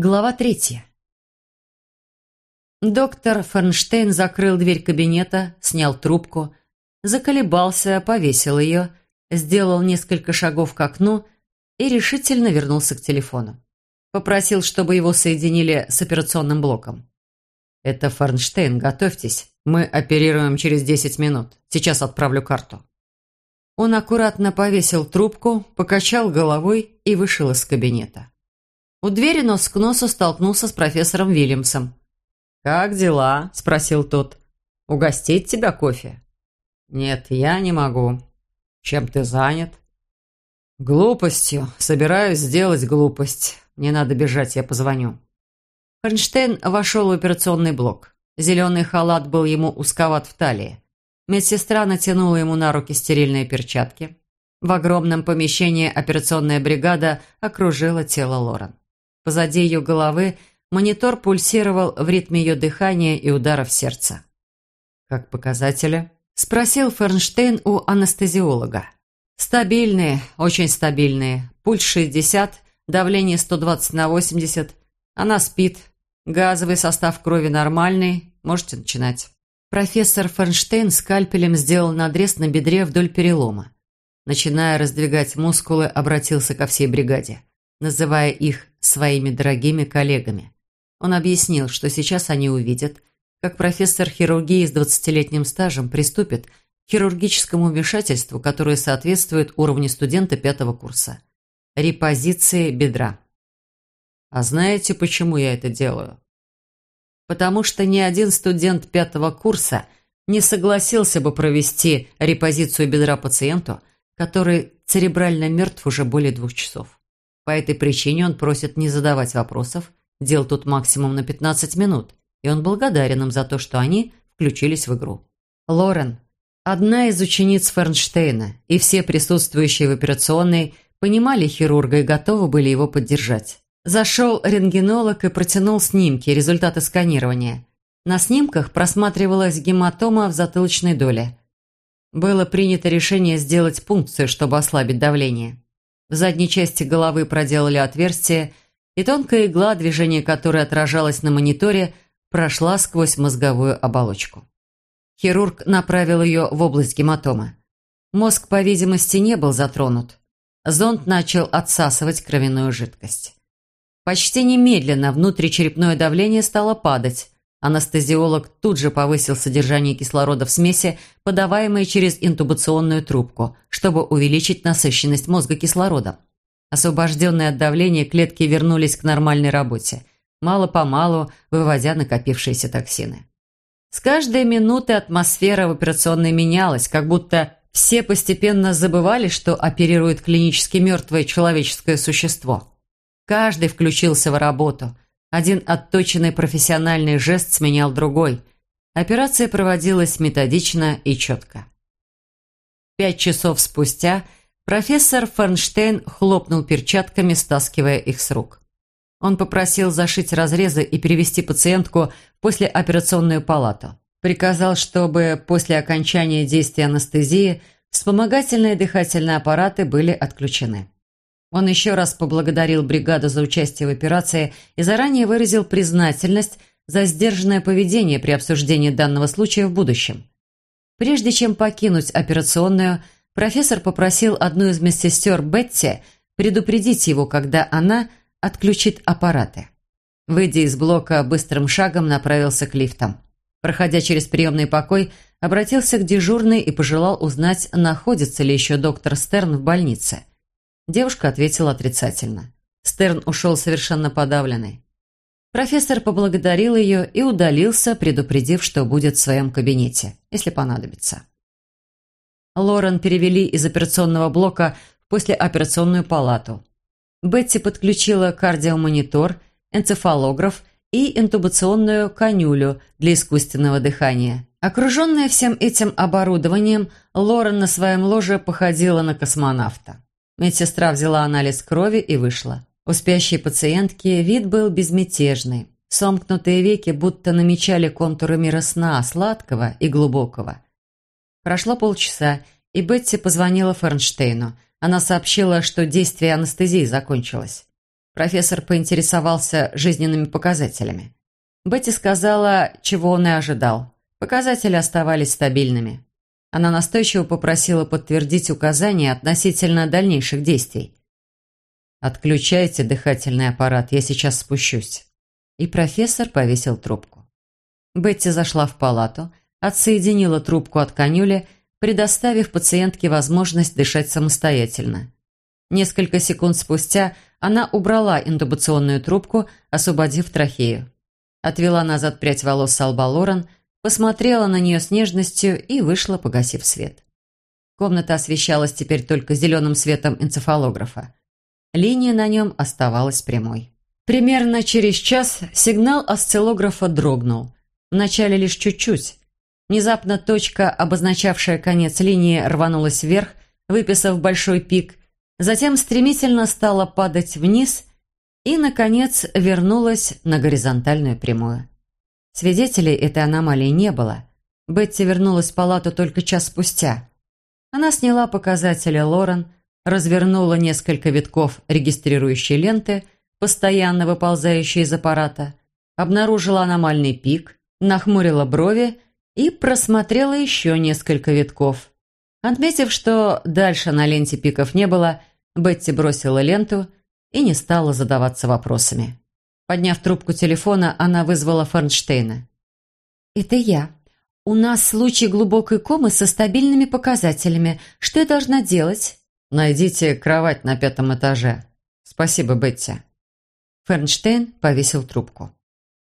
Глава третья. Доктор Фернштейн закрыл дверь кабинета, снял трубку, заколебался, повесил ее, сделал несколько шагов к окну и решительно вернулся к телефону. Попросил, чтобы его соединили с операционным блоком. «Это Фернштейн, готовьтесь. Мы оперируем через 10 минут. Сейчас отправлю карту». Он аккуратно повесил трубку, покачал головой и вышел из кабинета. У двери нос к носу столкнулся с профессором Вильямсом. «Как дела?» – спросил тот. «Угостить тебя кофе?» «Нет, я не могу. Чем ты занят?» «Глупостью. Собираюсь сделать глупость. Мне надо бежать, я позвоню». Фернштейн вошел в операционный блок. Зеленый халат был ему узковат в талии. Медсестра натянула ему на руки стерильные перчатки. В огромном помещении операционная бригада окружила тело Лорен. Позади ее головы монитор пульсировал в ритме ее дыхания и ударов сердца. «Как показатели?» – спросил Фернштейн у анестезиолога. «Стабильные, очень стабильные. Пульс 60, давление 120 на 80. Она спит. Газовый состав крови нормальный. Можете начинать». Профессор Фернштейн скальпелем сделал надрез на бедре вдоль перелома. Начиная раздвигать мускулы, обратился ко всей бригаде называя их своими дорогими коллегами. Он объяснил, что сейчас они увидят, как профессор хирургии с двадцатилетним стажем приступит к хирургическому вмешательству, которое соответствует уровню студента пятого курса. Репозиции бедра. А знаете, почему я это делаю? Потому что ни один студент пятого курса не согласился бы провести репозицию бедра пациенту, который церебрально мертв уже более двух часов. По этой причине он просит не задавать вопросов, дел тут максимум на 15 минут, и он благодарен им за то, что они включились в игру. Лорен, одна из учениц Фернштейна, и все присутствующие в операционной понимали хирурга и готовы были его поддержать. Зашел рентгенолог и протянул снимки, результаты сканирования. На снимках просматривалась гематома в затылочной доле. Было принято решение сделать пункцию, чтобы ослабить давление. В задней части головы проделали отверстие, и тонкая игла, движение которой отражалось на мониторе, прошла сквозь мозговую оболочку. Хирург направил ее в область гематомы. Мозг, по видимости, не был затронут. Зонд начал отсасывать кровяную жидкость. Почти немедленно внутричерепное давление стало падать. Анестезиолог тут же повысил содержание кислорода в смеси, подаваемой через интубационную трубку, чтобы увеличить насыщенность мозга кислородом. Освобожденные от давления клетки вернулись к нормальной работе, мало-помалу выводя накопившиеся токсины. С каждой минуты атмосфера в операционной менялась, как будто все постепенно забывали, что оперирует клинически мертвое человеческое существо. Каждый включился в работу – один отточенный профессиональный жест сменял другой. Операция проводилась методично и четко. Пять часов спустя профессор Фернштейн хлопнул перчатками, стаскивая их с рук. Он попросил зашить разрезы и перевести пациентку в послеоперационную палату. Приказал, чтобы после окончания действия анестезии вспомогательные дыхательные аппараты были отключены. Он еще раз поблагодарил бригаду за участие в операции и заранее выразил признательность за сдержанное поведение при обсуждении данного случая в будущем. Прежде чем покинуть операционную, профессор попросил одну из медсестер Бетти предупредить его, когда она отключит аппараты. Выйдя из блока, быстрым шагом направился к лифтам. Проходя через приемный покой, обратился к дежурной и пожелал узнать, находится ли еще доктор Стерн в больнице. Девушка ответила отрицательно. Стерн ушел совершенно подавленный. Профессор поблагодарил ее и удалился, предупредив, что будет в своем кабинете, если понадобится. Лорен перевели из операционного блока в послеоперационную палату. Бетти подключила кардиомонитор, энцефалограф и интубационную канюлю для искусственного дыхания. Окруженная всем этим оборудованием, Лорен на своем ложе походила на космонавта. Медсестра взяла анализ крови и вышла. У спящей пациентки вид был безмятежный. Сомкнутые веки будто намечали контуры мира сна, сладкого и глубокого. Прошло полчаса, и Бетти позвонила Фернштейну. Она сообщила, что действие анестезии закончилось. Профессор поинтересовался жизненными показателями. Бетти сказала, чего он и ожидал. Показатели оставались стабильными. Она настойчиво попросила подтвердить указания относительно дальнейших действий. «Отключайте дыхательный аппарат, я сейчас спущусь». И профессор повесил трубку. Бетти зашла в палату, отсоединила трубку от конюли, предоставив пациентке возможность дышать самостоятельно. Несколько секунд спустя она убрала интубационную трубку, освободив трахею. Отвела назад прядь волос с Лорен, посмотрела на нее с нежностью и вышла, погасив свет. Комната освещалась теперь только зеленым светом энцефалографа. Линия на нем оставалась прямой. Примерно через час сигнал осциллографа дрогнул. Вначале лишь чуть-чуть. Внезапно точка, обозначавшая конец линии, рванулась вверх, выписав большой пик, затем стремительно стала падать вниз и, наконец, вернулась на горизонтальную прямую. Свидетелей этой аномалии не было. Бетти вернулась в палату только час спустя. Она сняла показатели Лорен, развернула несколько витков регистрирующей ленты, постоянно выползающей из аппарата, обнаружила аномальный пик, нахмурила брови и просмотрела еще несколько витков. Отметив, что дальше на ленте пиков не было, Бетти бросила ленту и не стала задаваться вопросами. Подняв трубку телефона, она вызвала Фернштейна. «Это я. У нас случай глубокой комы со стабильными показателями. Что я должна делать?» «Найдите кровать на пятом этаже. Спасибо, Бетти». Фернштейн повесил трубку.